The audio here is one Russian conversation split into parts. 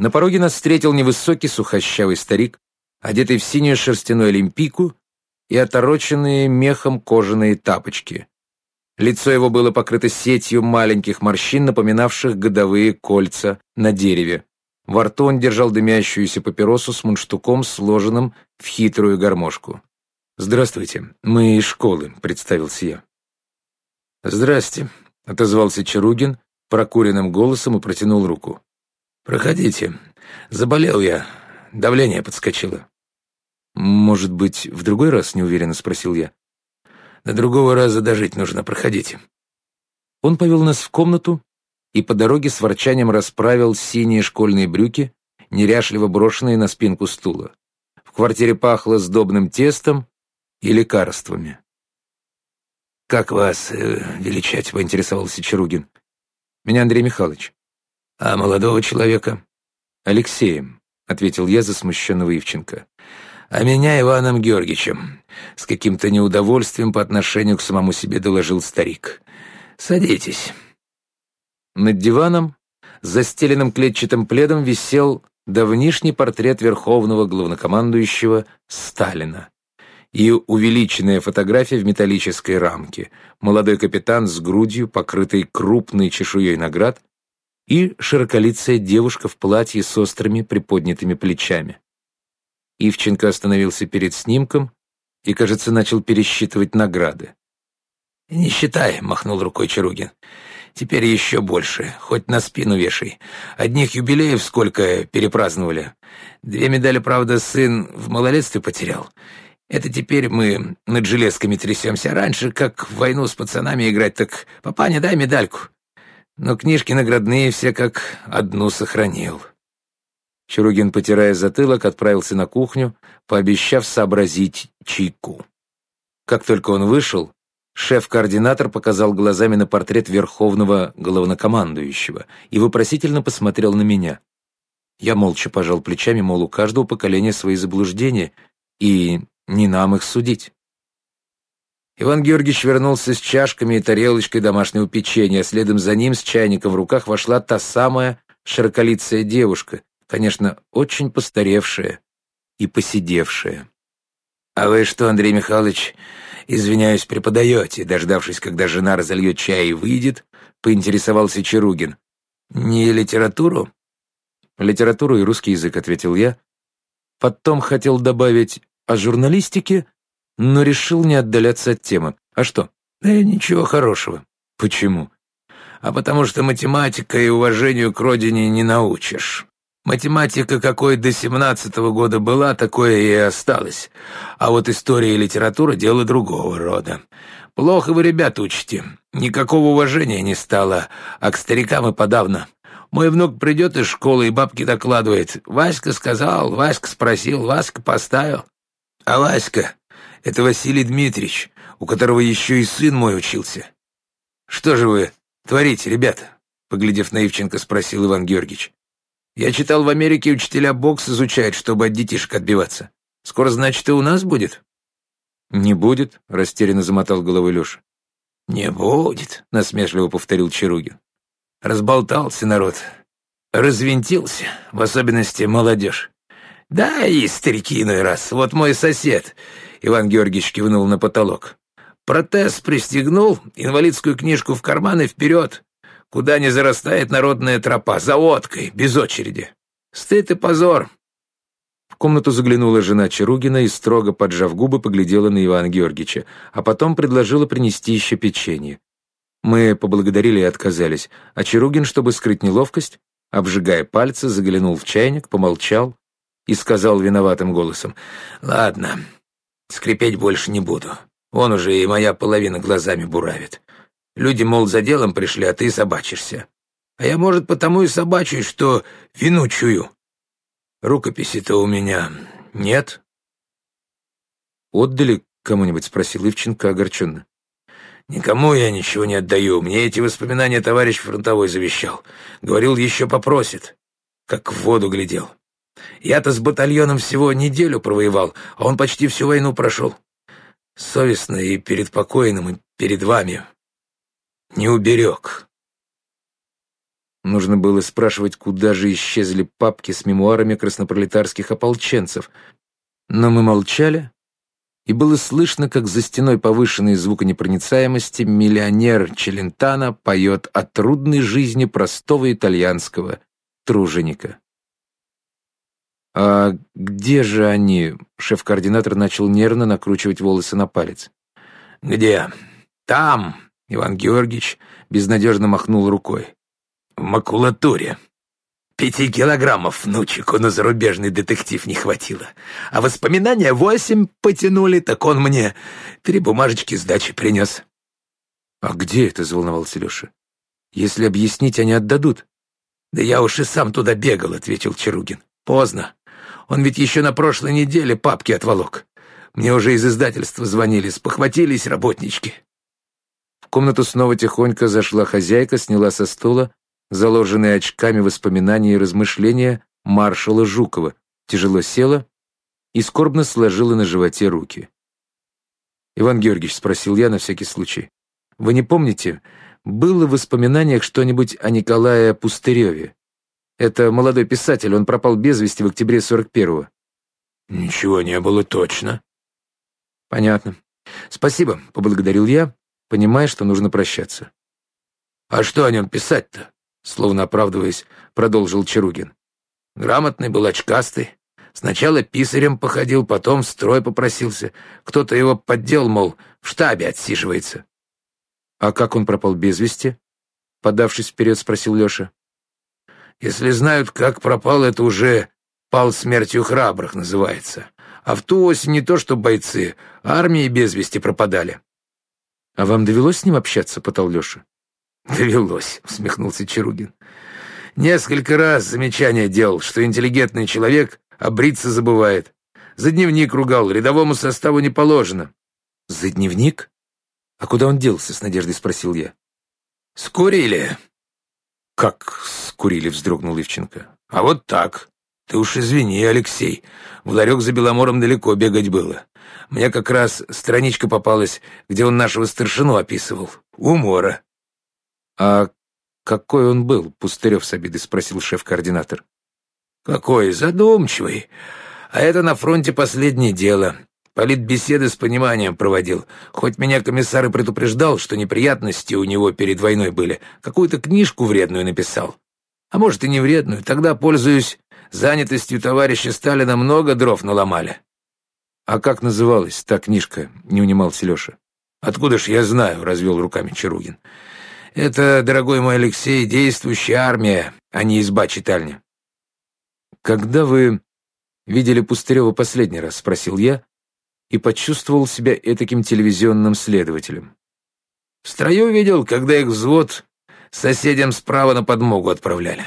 На пороге нас встретил невысокий сухощавый старик, одетый в синюю шерстяную олимпийку и отороченные мехом кожаные тапочки. Лицо его было покрыто сетью маленьких морщин, напоминавших годовые кольца на дереве. Во рту он держал дымящуюся папиросу с мундштуком, сложенным в хитрую гармошку. «Здравствуйте, мы из школы», — представился я. «Здрасте», — отозвался Чаругин прокуренным голосом и протянул руку. «Проходите. Заболел я. Давление подскочило». «Может быть, в другой раз?» — неуверенно спросил я. «До другого раза дожить нужно. Проходите». Он повел нас в комнату и по дороге с ворчанием расправил синие школьные брюки, неряшливо брошенные на спинку стула. В квартире пахло сдобным тестом и лекарствами. «Как вас э, величать?» — поинтересовался Чаругин. «Меня Андрей Михайлович». «А молодого человека?» «Алексеем», — ответил я за смущенного Ивченко а меня Иваном Георгиевичем. С каким-то неудовольствием по отношению к самому себе доложил старик. Садитесь. Над диваном, застеленным клетчатым пледом, висел давнишний портрет верховного главнокомандующего Сталина и увеличенная фотография в металлической рамке, молодой капитан с грудью, покрытой крупной чешуей наград, и широколицая девушка в платье с острыми приподнятыми плечами. Ивченко остановился перед снимком и, кажется, начал пересчитывать награды. «Не считай», — махнул рукой Чаругин. «Теперь еще больше, хоть на спину вешай. Одних юбилеев сколько перепраздновали. Две медали, правда, сын в малолетстве потерял. Это теперь мы над железками трясемся. Раньше, как в войну с пацанами играть, так «Папаня, дай медальку». Но книжки наградные все как одну сохранил. Чаругин, потирая затылок, отправился на кухню, пообещав сообразить чайку. Как только он вышел, шеф-координатор показал глазами на портрет верховного главнокомандующего и вопросительно посмотрел на меня. Я молча пожал плечами, мол, у каждого поколения свои заблуждения, и не нам их судить. Иван Георгиевич вернулся с чашками и тарелочкой домашнего печенья, а следом за ним с чайником в руках вошла та самая широколицая девушка, конечно, очень постаревшая и посидевшая. «А вы что, Андрей Михайлович, извиняюсь, преподаете?» Дождавшись, когда жена разольет чай и выйдет, поинтересовался Чаругин. «Не литературу?» «Литературу и русский язык», — ответил я. Потом хотел добавить о журналистике, но решил не отдаляться от темы. А что? Да ничего хорошего. Почему? А потому что математика и уважению к родине не научишь. Математика какой до семнадцатого года была, такое и осталось. А вот история и литература — дело другого рода. Плохо вы, ребят, учите. Никакого уважения не стало, а к старикам и подавно. Мой внук придет из школы и бабки докладывает. Васька сказал, Васька спросил, Васька поставил. А Васька — это Василий Дмитриевич, у которого еще и сын мой учился. Что же вы творите, ребята? Поглядев на Ивченко, спросил Иван Георгиевич. Я читал, в Америке учителя бокс изучают, чтобы от детишек отбиваться. Скоро, значит, и у нас будет?» «Не будет», — растерянно замотал головой Леша. «Не будет», — насмешливо повторил Чаругин. «Разболтался народ. Развинтился, в особенности молодежь. Да и старики иной раз. Вот мой сосед, Иван Георгиевич кивнул на потолок. Протез пристегнул, инвалидскую книжку в карман и вперед куда не зарастает народная тропа, за водкой, без очереди. Стыд и позор. В комнату заглянула жена Чаругина и, строго поджав губы, поглядела на Ивана Георгиевича, а потом предложила принести еще печенье. Мы поблагодарили и отказались, а Чаругин, чтобы скрыть неловкость, обжигая пальцы, заглянул в чайник, помолчал и сказал виноватым голосом, «Ладно, скрипеть больше не буду. Он уже и моя половина глазами буравит. Люди, мол, за делом пришли, а ты собачишься. А я, может, потому и собачусь, что вину чую. Рукописи-то у меня нет. «Отдали кому-нибудь?» — спросил Ивченко огорченно. «Никому я ничего не отдаю. Мне эти воспоминания товарищ фронтовой завещал. Говорил, еще попросит. Как в воду глядел. Я-то с батальоном всего неделю провоевал, а он почти всю войну прошел. Совестно и перед покойным, и перед вами не уберег. Нужно было спрашивать, куда же исчезли папки с мемуарами краснопролетарских ополченцев. Но мы молчали, и было слышно, как за стеной повышенной звуконепроницаемости миллионер Челентано поет о трудной жизни простого итальянского труженика. «А где же они?» — шеф-координатор начал нервно накручивать волосы на палец. «Где? Там!» — Иван Георгиевич безнадежно махнул рукой. «В макулатуре. Пяти килограммов внучику на зарубежный детектив не хватило. А воспоминания восемь потянули, так он мне три бумажечки сдачи принес». «А где это?» — заволновался Леша. «Если объяснить, они отдадут». «Да я уж и сам туда бегал», — ответил Чаругин. «Поздно. Он ведь еще на прошлой неделе папки отволок. Мне уже из издательства звонили, спохватились работнички». В комнату снова тихонько зашла хозяйка, сняла со стула заложенные очками воспоминания и размышления маршала Жукова, тяжело села и скорбно сложила на животе руки. «Иван Георгиевич», — спросил я на всякий случай, — «вы не помните, было в воспоминаниях что-нибудь о Николае Пустыреве? Это молодой писатель, он пропал без вести в октябре 41-го». «Ничего не было точно». «Понятно. Спасибо», — поблагодарил я, понимая, что нужно прощаться. «А что о нем писать-то?» Словно оправдываясь, продолжил Чаругин. Грамотный был очкастый. Сначала писарем походил, потом в строй попросился. Кто-то его поддел, мол, в штабе отсиживается. «А как он пропал без вести?» Подавшись вперед, спросил Леша. Если знают, как пропал, это уже пал смертью храбрых называется. А в ту осень не то что бойцы, армии без вести пропадали. А вам довелось с ним общаться, пытал Леша? Довелось, усмехнулся Чаругин. Несколько раз замечание делал, что интеллигентный человек обриться забывает. За дневник ругал, рядовому составу не положено. За дневник? А куда он делся, с надеждой спросил я. Скурили, «Как скурили?» — вздрогнул Ивченко. «А вот так. Ты уж извини, Алексей. В ларек за Беломором далеко бегать было. Мне как раз страничка попалась, где он нашего старшину описывал. Умора». «А какой он был?» — Пустырев с обидой спросил шеф-координатор. «Какой? Задумчивый. А это на фронте последнее дело. Политбеседы с пониманием проводил. Хоть меня комиссар и предупреждал, что неприятности у него перед войной были. Какую-то книжку вредную написал. А может и не вредную. Тогда, пользуюсь занятостью товарища Сталина, много дров наломали. А как называлась та книжка, не унимался Леша. Откуда ж я знаю, развел руками Чаругин. Это, дорогой мой Алексей, действующая армия, а не изба-читальня. Когда вы видели Пустырева последний раз, спросил я, и почувствовал себя этаким телевизионным следователем. В строю видел, когда их взвод соседям справа на подмогу отправляли.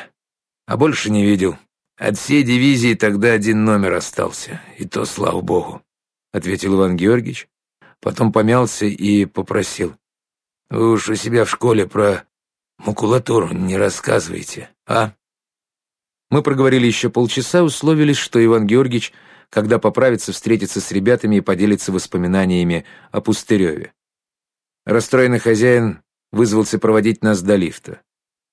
А больше не видел. От всей дивизии тогда один номер остался, и то, слава богу, — ответил Иван Георгиевич, потом помялся и попросил. Вы уж у себя в школе про макулатуру не рассказывайте, а? Мы проговорили еще полчаса, условились, что Иван Георгиевич когда поправится, встретиться с ребятами и поделиться воспоминаниями о Пустыреве. Расстроенный хозяин вызвался проводить нас до лифта.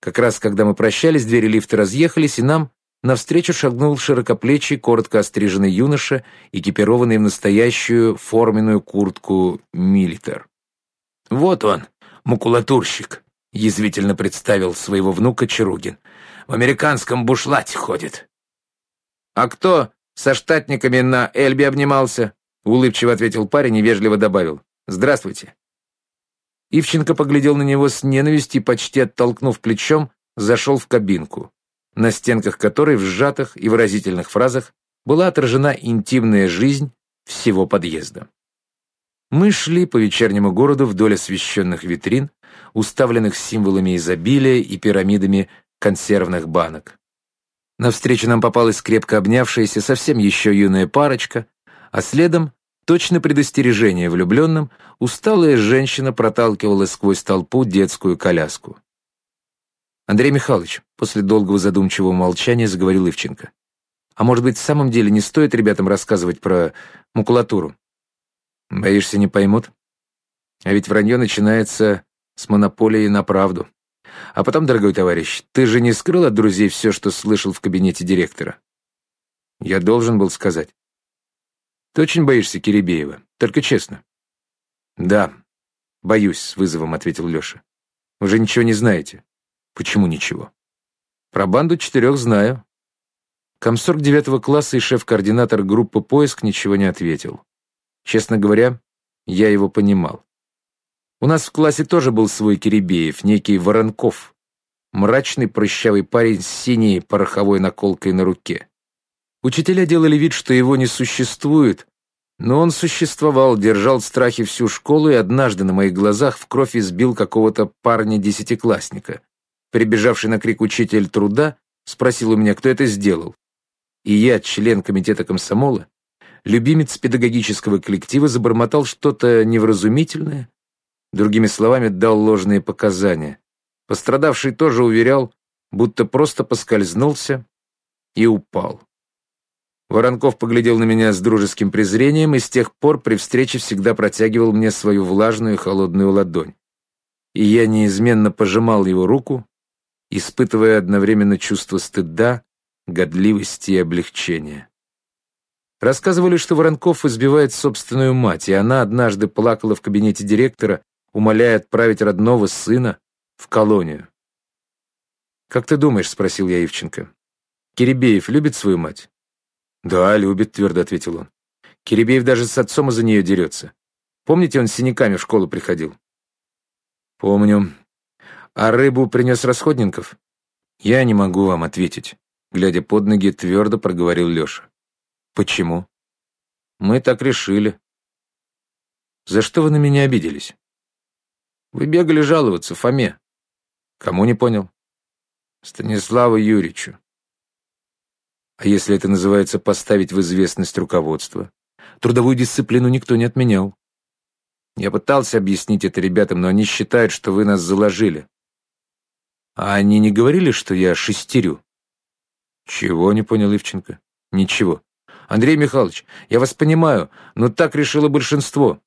Как раз когда мы прощались, двери лифта разъехались, и нам навстречу шагнул широкоплечий, коротко остриженный юноша, экипированный в настоящую форменную куртку милитар. «Вот он, макулатурщик», — язвительно представил своего внука Чаругин. «В американском бушлате ходит». «А кто со штатниками на Эльбе обнимался», — улыбчиво ответил парень и вежливо добавил. «Здравствуйте». Ивченко поглядел на него с ненавистью почти оттолкнув плечом, зашел в кабинку, на стенках которой в сжатых и выразительных фразах была отражена интимная жизнь всего подъезда. Мы шли по вечернему городу вдоль освещенных витрин, уставленных символами изобилия и пирамидами консервных банок. Навстречу нам попалась крепко обнявшаяся совсем еще юная парочка, а следом, точно предостережение влюбленным, усталая женщина проталкивала сквозь толпу детскую коляску. Андрей Михайлович, после долгого задумчивого молчания, заговорил Ивченко. А может быть, в самом деле не стоит ребятам рассказывать про макулатуру? Боишься, не поймут? А ведь вранье начинается с монополии на правду. А потом, дорогой товарищ, ты же не скрыл от друзей все, что слышал в кабинете директора? Я должен был сказать. Ты очень боишься Киребеева, только честно. Да, боюсь, с вызовом ответил Леша. Же ничего не знаете. Почему ничего? Про банду четырех знаю. Комсорг девятого класса и шеф-координатор группы «Поиск» ничего не ответил. Честно говоря, я его понимал. У нас в классе тоже был свой Киребеев, некий Воронков. Мрачный прыщавый парень с синей пороховой наколкой на руке. Учителя делали вид, что его не существует, но он существовал, держал в страхе всю школу и однажды на моих глазах в кровь избил какого-то парня-десятиклассника. Прибежавший на крик учитель труда спросил у меня, кто это сделал. И я, член комитета комсомола, любимец педагогического коллектива, забормотал что-то невразумительное, другими словами, дал ложные показания. Пострадавший тоже уверял, будто просто поскользнулся и упал. Воронков поглядел на меня с дружеским презрением и с тех пор при встрече всегда протягивал мне свою влажную и холодную ладонь. И я неизменно пожимал его руку, испытывая одновременно чувство стыда, годливости и облегчения. Рассказывали, что Воронков избивает собственную мать, и она однажды плакала в кабинете директора, умоляя отправить родного сына в колонию. «Как ты думаешь?» — спросил я Ивченко. «Киребеев любит свою мать?» «Да, любит», — твердо ответил он. «Киребеев даже с отцом из-за нее дерется. Помните, он с синяками в школу приходил?» «Помню. А рыбу принес Расходников?» «Я не могу вам ответить», — глядя под ноги, твердо проговорил Леша. «Почему?» «Мы так решили». «За что вы на меня обиделись?» «Вы бегали жаловаться Фоме». «Кому не понял?» «Станиславу Юрьевичу». «А если это называется поставить в известность руководство?» «Трудовую дисциплину никто не отменял». «Я пытался объяснить это ребятам, но они считают, что вы нас заложили». «А они не говорили, что я шестерю?» «Чего?» — не понял Ивченко. «Ничего. Андрей Михайлович, я вас понимаю, но так решило большинство.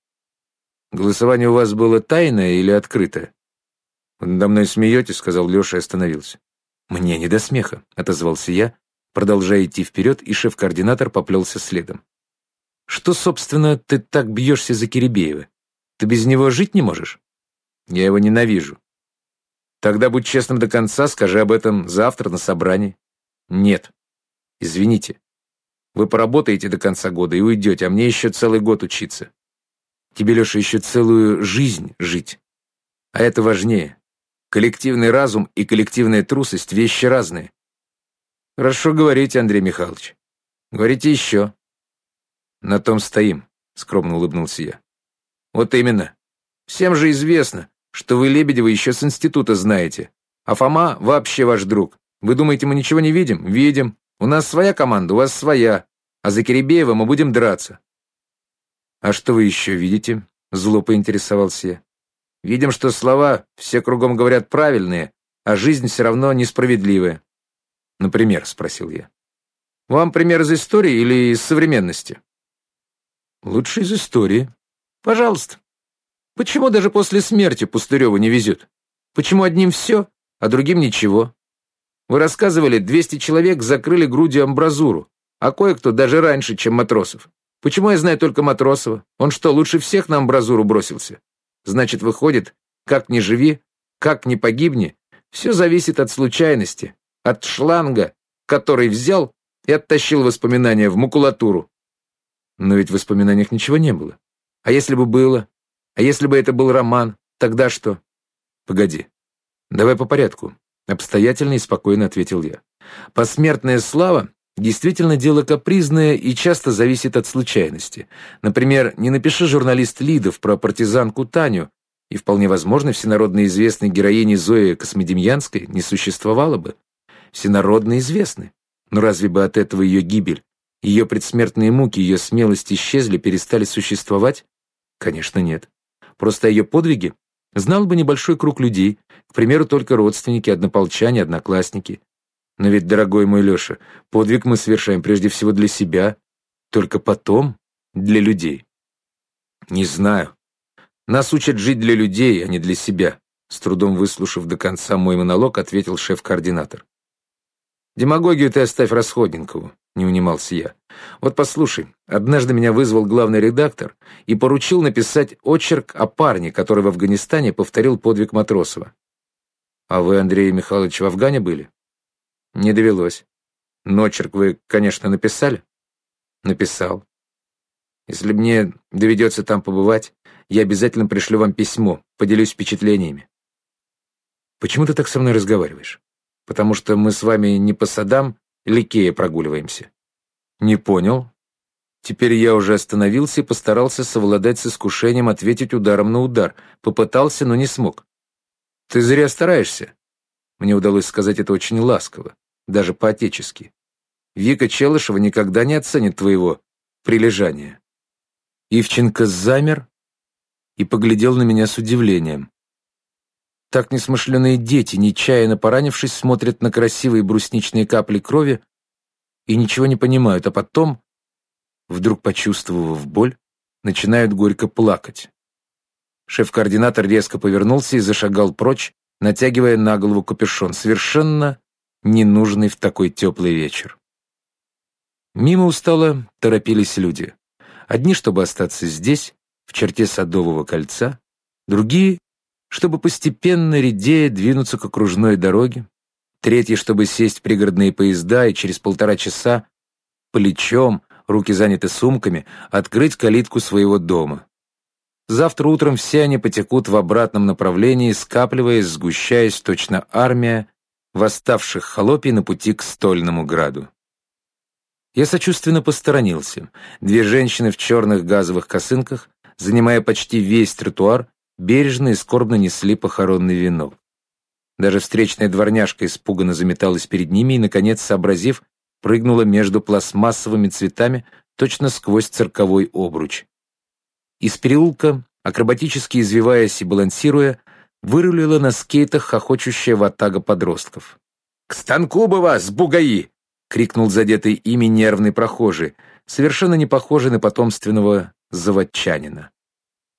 Голосование у вас было тайное или открытое? Вы надо мной смеетесь, сказал Леша и остановился. Мне не до смеха, отозвался я, продолжая идти вперед, и шеф-координатор поплелся следом. Что, собственно, ты так бьешься за Киребеева? Ты без него жить не можешь? Я его ненавижу. Тогда будь честным до конца, скажи об этом завтра на собрании. Нет. Извините. Вы поработаете до конца года и уйдете, а мне еще целый год учиться. Тебе, Леша, еще целую жизнь жить. А это важнее. Коллективный разум и коллективная трусость — вещи разные. Хорошо говорите, Андрей Михайлович. Говорите еще. На том стоим, — скромно улыбнулся я. Вот именно. Всем же известно, что вы Лебедева еще с института знаете. А Фома вообще ваш друг. Вы думаете, мы ничего не видим? Видим. У нас своя команда, у вас своя. А за Киребеева мы будем драться. А что вы еще видите? Зло поинтересовался я. Видим, что слова все кругом говорят правильные, а жизнь все равно несправедливая. Например, спросил я. Вам пример из истории или из современности? Лучше из истории. Пожалуйста. Почему даже после смерти Пустыреву не везет? Почему одним все, а другим ничего? Вы рассказывали, 200 человек закрыли грудью амбразуру, а кое-кто даже раньше, чем Матросов. Почему я знаю только Матросова? Он что, лучше всех на амбразуру бросился? Значит, выходит, как ни живи, как ни погибни, все зависит от случайности, от шланга, который взял и оттащил воспоминания в макулатуру. Но ведь в воспоминаниях ничего не было. А если бы было? А если бы это был роман, тогда что? Погоди. Давай по порядку. Обстоятельно и спокойно ответил я. Посмертная слава действительно дело капризное и часто зависит от случайности. Например, не напиши журналист Лидов про партизанку Таню, и вполне возможно всенародно известной героини Зои Космодемьянской не существовало бы. Всенародно известны. Но разве бы от этого ее гибель, ее предсмертные муки, ее смелость исчезли, перестали существовать? Конечно, нет. Просто ее подвиги Знал бы небольшой круг людей, к примеру, только родственники, однополчане, одноклассники. Но ведь, дорогой мой Леша, подвиг мы совершаем прежде всего для себя, только потом для людей. Не знаю. Нас учат жить для людей, а не для себя, С трудом выслушав до конца мой монолог, ответил шеф-координатор. «Демагогию ты оставь Расходникову», — не унимался я. «Вот послушай, однажды меня вызвал главный редактор и поручил написать очерк о парне, который в Афганистане повторил подвиг Матросова. А вы, Андрей Михайлович, в Афгане были? Не довелось. Но очерк вы, конечно, написали? Написал. Если мне доведется там побывать, я обязательно пришлю вам письмо, поделюсь впечатлениями. Почему ты так со мной разговариваешь? Потому что мы с вами не по садам Ликея прогуливаемся. Не понял. Теперь я уже остановился и постарался совладать с искушением ответить ударом на удар. Попытался, но не смог. «Ты зря стараешься». Мне удалось сказать это очень ласково, даже по-отечески. Вика Челышева никогда не оценит твоего прилежания. Ивченко замер и поглядел на меня с удивлением. Так несмышленые дети, нечаянно поранившись, смотрят на красивые брусничные капли крови и ничего не понимают, а потом, вдруг почувствовав боль, начинают горько плакать. Шеф-координатор резко повернулся и зашагал прочь, натягивая на голову капюшон, совершенно ненужный в такой теплый вечер. Мимо устало торопились люди. Одни, чтобы остаться здесь, в черте Садового кольца, другие, чтобы постепенно редея двинуться к окружной дороге, третьи, чтобы сесть в пригородные поезда и через полтора часа плечом, руки заняты сумками, открыть калитку своего дома. Завтра утром все они потекут в обратном направлении, скапливаясь, сгущаясь, точно армия восставших холопий на пути к Стольному граду. Я сочувственно посторонился. Две женщины в черных газовых косынках, занимая почти весь тротуар, бережно и скорбно несли похоронный венок. Даже встречная дворняжка испуганно заметалась перед ними и, наконец, сообразив, прыгнула между пластмассовыми цветами точно сквозь цирковой обруч. Из переулка, акробатически извиваясь и балансируя, вырулила на скейтах хохочущая ватага подростков. «К станку бы вас, бугаи!» — крикнул задетый ими нервный прохожий, совершенно не похожий на потомственного заводчанина.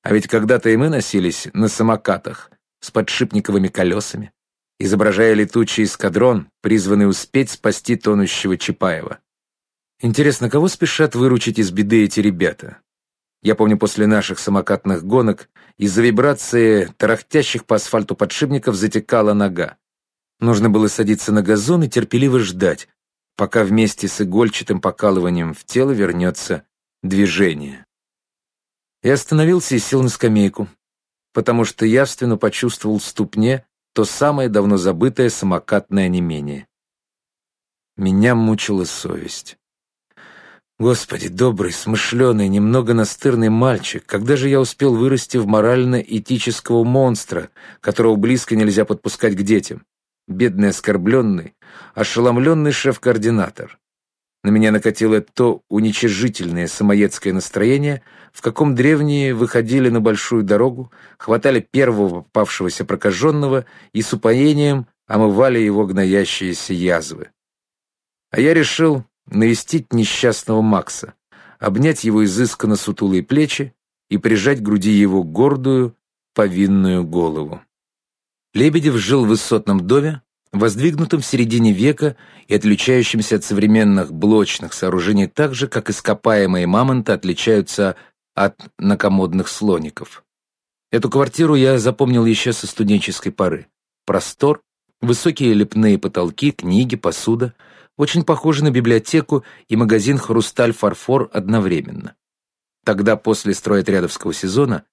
А ведь когда-то и мы носились на самокатах с подшипниковыми колесами, изображая летучий эскадрон, призванный успеть спасти тонущего Чапаева. Интересно, кого спешат выручить из беды эти ребята? Я помню, после наших самокатных гонок из-за вибрации тарахтящих по асфальту подшипников затекала нога. Нужно было садиться на газон и терпеливо ждать, пока вместе с игольчатым покалыванием в тело вернется движение. Я остановился и сел на скамейку, потому что явственно почувствовал в ступне то самое давно забытое самокатное онемение. Меня мучила совесть. Господи, добрый, смышленый, немного настырный мальчик, когда же я успел вырасти в морально-этического монстра, которого близко нельзя подпускать к детям? Бедный оскорбленный, ошеломленный шеф-координатор. На меня накатило то уничижительное самоедское настроение, в каком древние выходили на большую дорогу, хватали первого попавшегося прокаженного и с упоением омывали его гноящиеся язвы. А я решил, навестить несчастного Макса, обнять его изысканно сутулые плечи и прижать к груди его гордую, повинную голову. Лебедев жил в высотном доме, воздвигнутом в середине века и отличающемся от современных блочных сооружений так же, как ископаемые мамонты отличаются от накомодных слоников. Эту квартиру я запомнил еще со студенческой поры. Простор, высокие лепные потолки, книги, посуда — очень похожи на библиотеку и магазин «Хрусталь-фарфор» одновременно. Тогда, после стройотрядовского сезона,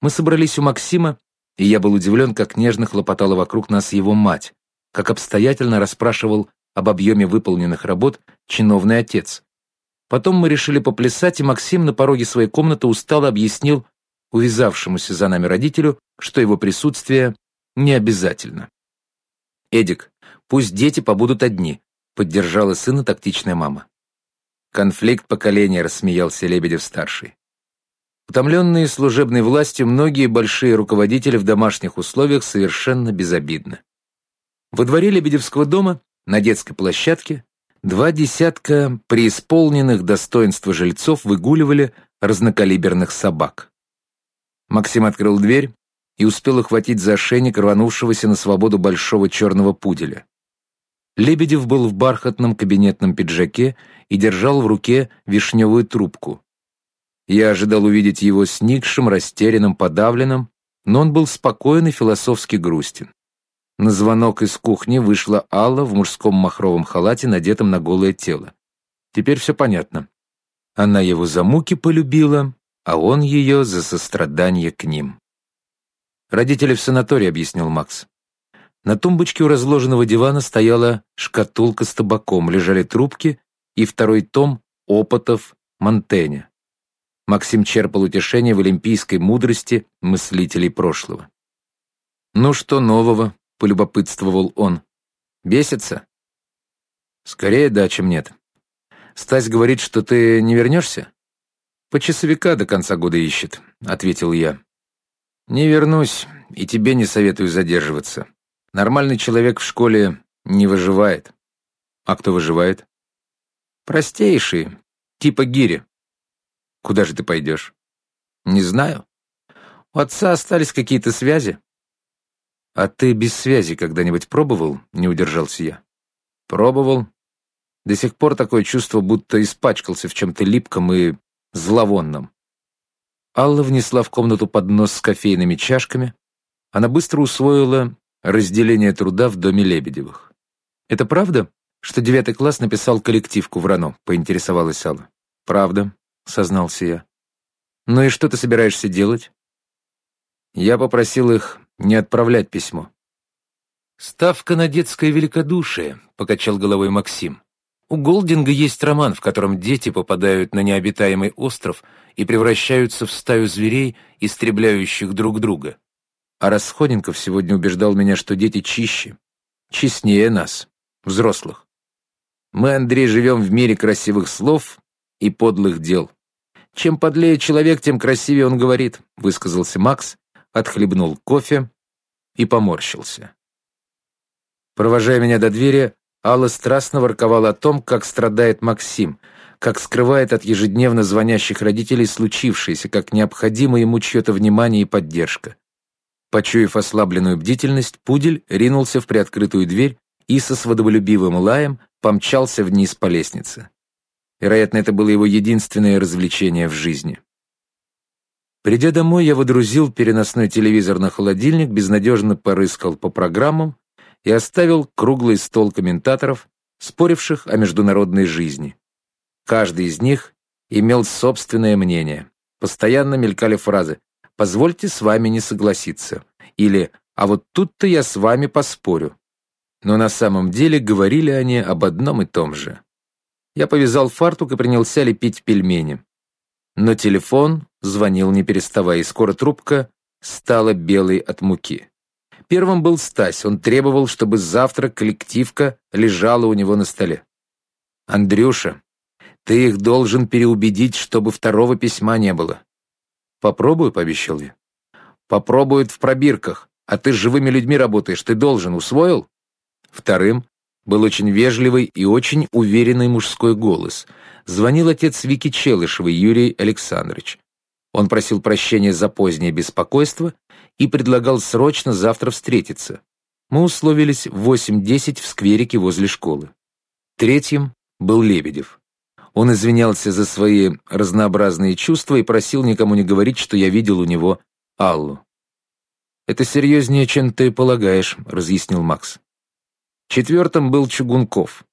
мы собрались у Максима, и я был удивлен, как нежно хлопотала вокруг нас его мать, как обстоятельно расспрашивал об объеме выполненных работ чиновный отец. Потом мы решили поплясать, и Максим на пороге своей комнаты устало объяснил увязавшемуся за нами родителю, что его присутствие не обязательно. «Эдик, пусть дети побудут одни, Поддержала сына тактичная мама. Конфликт поколения, рассмеялся Лебедев-старший. Утомленные служебной властью, многие большие руководители в домашних условиях совершенно безобидны. Во дворе Лебедевского дома, на детской площадке, два десятка преисполненных достоинства жильцов выгуливали разнокалиберных собак. Максим открыл дверь и успел ухватить за ошейник рванувшегося на свободу большого черного пуделя. Лебедев был в бархатном кабинетном пиджаке и держал в руке вишневую трубку. Я ожидал увидеть его сникшим, растерянным, подавленным, но он был спокоен и философски грустен. На звонок из кухни вышла Алла в мужском махровом халате, надетом на голое тело. Теперь все понятно. Она его за муки полюбила, а он ее за сострадание к ним. «Родители в санатории», — объяснил Макс. На тумбочке у разложенного дивана стояла шкатулка с табаком, лежали трубки и второй том опытов Монтэня. Максим черпал утешение в олимпийской мудрости мыслителей прошлого. «Ну что нового?» — полюбопытствовал он. «Бесится?» «Скорее да, чем нет. Стась говорит, что ты не вернешься?» «Почасовика до конца года ищет», — ответил я. «Не вернусь, и тебе не советую задерживаться. Нормальный человек в школе не выживает. А кто выживает? Простейший, типа гири. Куда же ты пойдешь? Не знаю. У отца остались какие-то связи. А ты без связи когда-нибудь пробовал? Не удержался я. Пробовал. До сих пор такое чувство, будто испачкался в чем-то липком и зловонном. Алла внесла в комнату поднос с кофейными чашками. Она быстро усвоила Разделение труда в доме Лебедевых. «Это правда, что девятый класс написал коллективку в РАНО?» — поинтересовалась Алла. «Правда», — сознался я. «Ну и что ты собираешься делать?» Я попросил их не отправлять письмо. «Ставка на детское великодушие», — покачал головой Максим. «У Голдинга есть роман, в котором дети попадают на необитаемый остров и превращаются в стаю зверей, истребляющих друг друга. А Расходенков сегодня убеждал меня, что дети чище, честнее нас, взрослых. Мы, Андрей, живем в мире красивых слов и подлых дел. Чем подлее человек, тем красивее он говорит, высказался Макс, отхлебнул кофе и поморщился. Провожая меня до двери, Алла страстно ворковала о том, как страдает Максим, как скрывает от ежедневно звонящих родителей случившееся, как необходимо ему чье-то внимание и поддержка. Почуяв ослабленную бдительность, пудель ринулся в приоткрытую дверь и со сводоболюбивым лаем помчался вниз по лестнице. Вероятно, это было его единственное развлечение в жизни. Придя домой, я водрузил переносной телевизор на холодильник, безнадежно порыскал по программам и оставил круглый стол комментаторов, споривших о международной жизни. Каждый из них имел собственное мнение. Постоянно мелькали фразы позвольте с вами не согласиться. Или «А вот тут-то я с вами поспорю». Но на самом деле говорили они об одном и том же. Я повязал фартук и принялся лепить пельмени. Но телефон звонил не переставая, и скоро трубка стала белой от муки. Первым был Стась, он требовал, чтобы завтра коллективка лежала у него на столе. «Андрюша, ты их должен переубедить, чтобы второго письма не было. «Попробую», — пообещал я. «Попробуют в пробирках, а ты с живыми людьми работаешь, ты должен, усвоил?» Вторым был очень вежливый и очень уверенный мужской голос. Звонил отец Вики Челышевой, Юрий Александрович. Он просил прощения за позднее беспокойство и предлагал срочно завтра встретиться. Мы условились в 8.10 в скверике возле школы. Третьим был Лебедев. Он извинялся за свои разнообразные чувства и просил никому не говорить, что я видел у него Аллу. «Это серьезнее, чем ты полагаешь», — разъяснил Макс. Четвертым был Чугунков.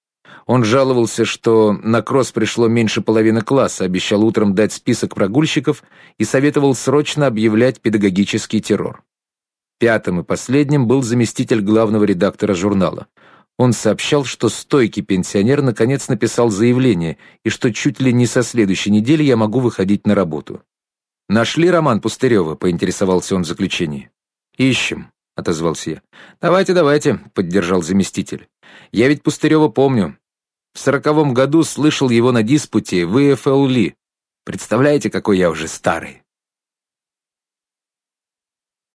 Он жаловался, что на кросс пришло меньше половины класса, обещал утром дать список прогульщиков и советовал срочно объявлять педагогический террор. Пятым и последним был заместитель главного редактора журнала. Он сообщал, что стойкий пенсионер наконец написал заявление и что чуть ли не со следующей недели я могу выходить на работу. «Нашли роман Пустырева?» — поинтересовался он в заключении. «Ищем», — отозвался я. «Давайте, давайте», — поддержал заместитель. «Я ведь Пустырева помню. В сороковом году слышал его на диспуте в ИФЛ Ли. Представляете, какой я уже старый?»